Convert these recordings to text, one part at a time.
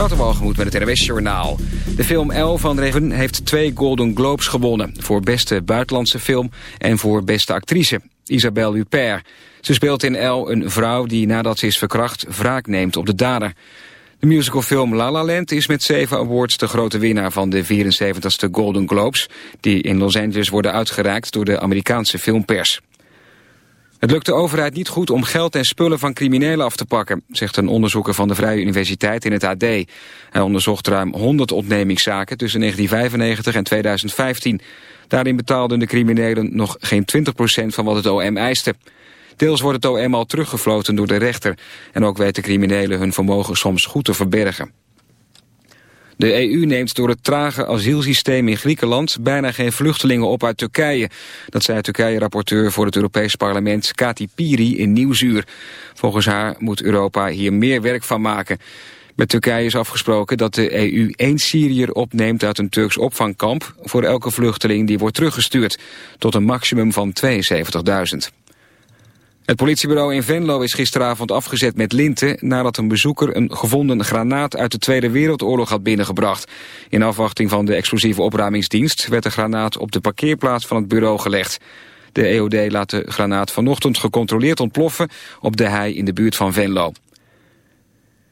Waterwalgemoed met het NWS Journaal. De film El van Reven heeft twee Golden Globes gewonnen... voor beste buitenlandse film en voor beste actrice, Isabelle Huppert. Ze speelt in El een vrouw die nadat ze is verkracht wraak neemt op de dader. De musicalfilm La La Land is met zeven awards de grote winnaar van de 74ste Golden Globes... die in Los Angeles worden uitgereikt door de Amerikaanse filmpers. Het lukt de overheid niet goed om geld en spullen van criminelen af te pakken, zegt een onderzoeker van de Vrije Universiteit in het AD. Hij onderzocht ruim 100 ontnemingszaken tussen 1995 en 2015. Daarin betaalden de criminelen nog geen 20% van wat het OM eiste. Deels wordt het OM al teruggefloten door de rechter. En ook weten criminelen hun vermogen soms goed te verbergen. De EU neemt door het trage asielsysteem in Griekenland bijna geen vluchtelingen op uit Turkije. Dat zei Turkije-rapporteur voor het Europees Parlement Kati Piri in Nieuwsuur. Volgens haar moet Europa hier meer werk van maken. Met Turkije is afgesproken dat de EU één Syriër opneemt uit een Turks opvangkamp... voor elke vluchteling die wordt teruggestuurd, tot een maximum van 72.000. Het politiebureau in Venlo is gisteravond afgezet met linten... nadat een bezoeker een gevonden granaat uit de Tweede Wereldoorlog had binnengebracht. In afwachting van de explosieve opruimingsdienst... werd de granaat op de parkeerplaats van het bureau gelegd. De EOD laat de granaat vanochtend gecontroleerd ontploffen... op de hei in de buurt van Venlo.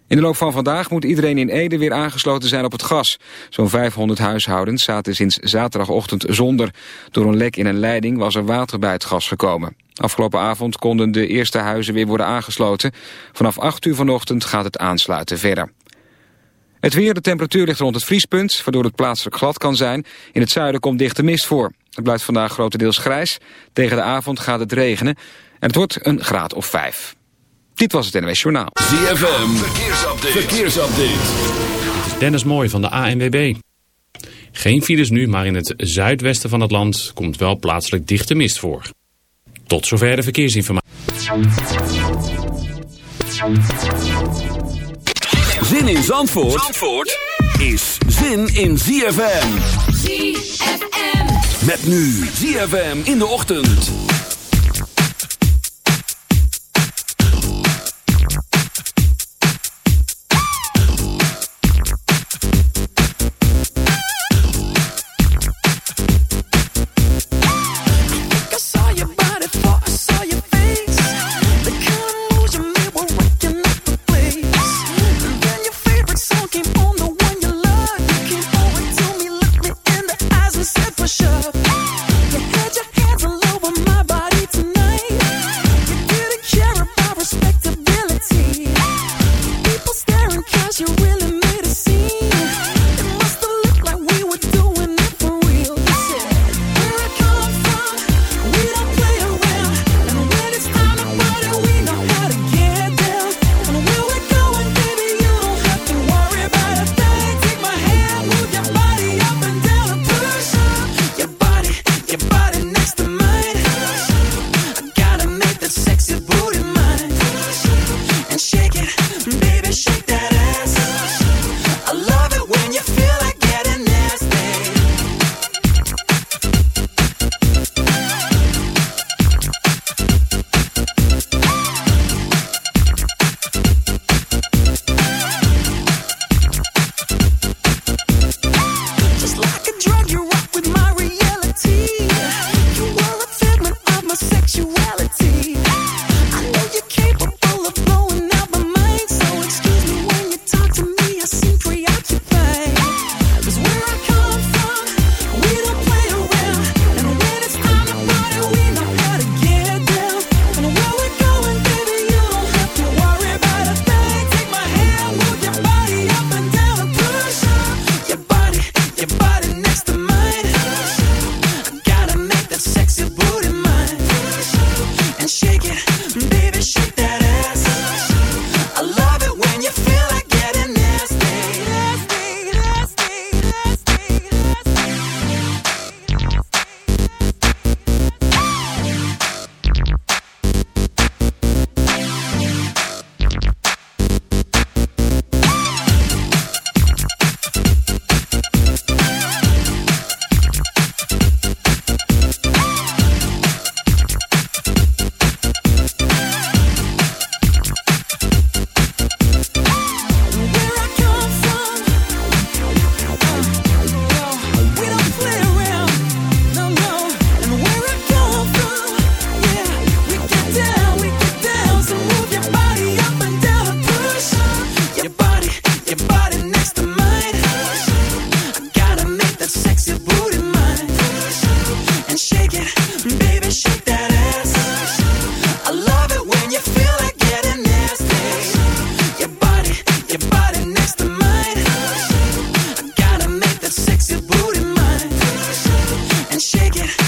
In de loop van vandaag moet iedereen in Ede weer aangesloten zijn op het gas. Zo'n 500 huishoudens zaten sinds zaterdagochtend zonder. Door een lek in een leiding was er water bij het gas gekomen. Afgelopen avond konden de eerste huizen weer worden aangesloten. Vanaf 8 uur vanochtend gaat het aansluiten verder. Het weer, de temperatuur ligt rond het vriespunt, waardoor het plaatselijk glad kan zijn. In het zuiden komt dichte mist voor. Het blijft vandaag grotendeels grijs. Tegen de avond gaat het regenen. En het wordt een graad of 5. Dit was het NWS Journaal. ZFM, verkeersupdate. verkeersupdate. Dit is Dennis Mooi van de ANWB. Geen files nu, maar in het zuidwesten van het land komt wel plaatselijk dichte mist voor. Tot zover de verkeersinformatie. Zin in Zandvoort, Zandvoort is zin in ZFM. ZFM. Met nu ZFM in de ochtend. shake it.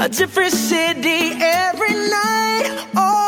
a different city every night. Oh.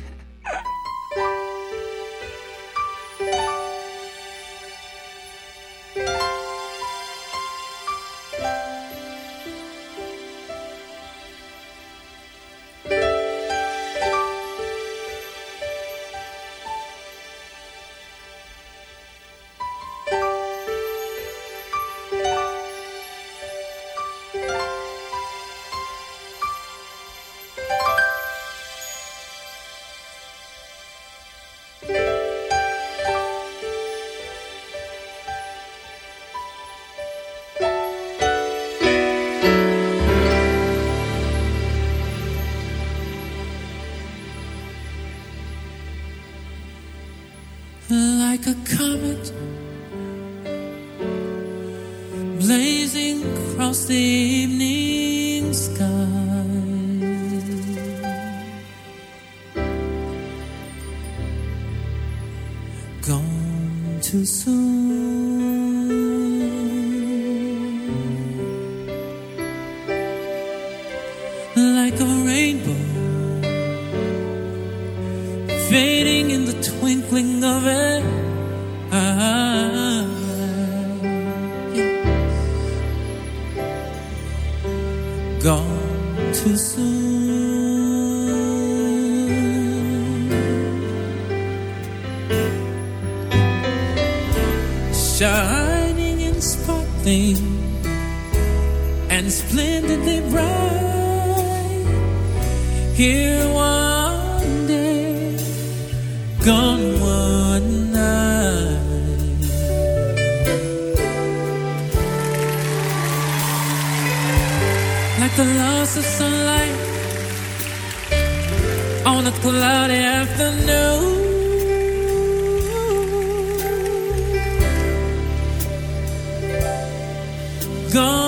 soon. Here one day gone one night. Like the loss of sunlight on a cloudy afternoon. Gone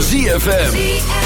ZFM.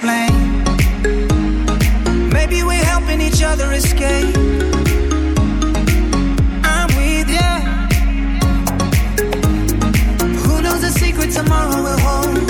explain. Maybe we're helping each other escape. I'm with you. Who knows the secret tomorrow will hold?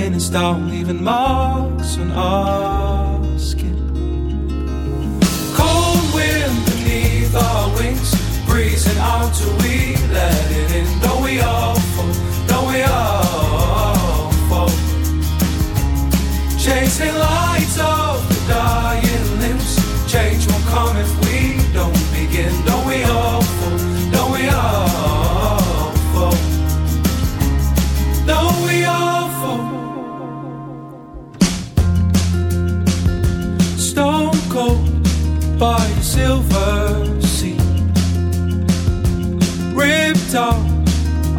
Bringing us down, leaving marks on our skin. Cold wind beneath our wings, breezing out till we let it in. Don't we all fall? Don't we all fall? Chasing lights of the dying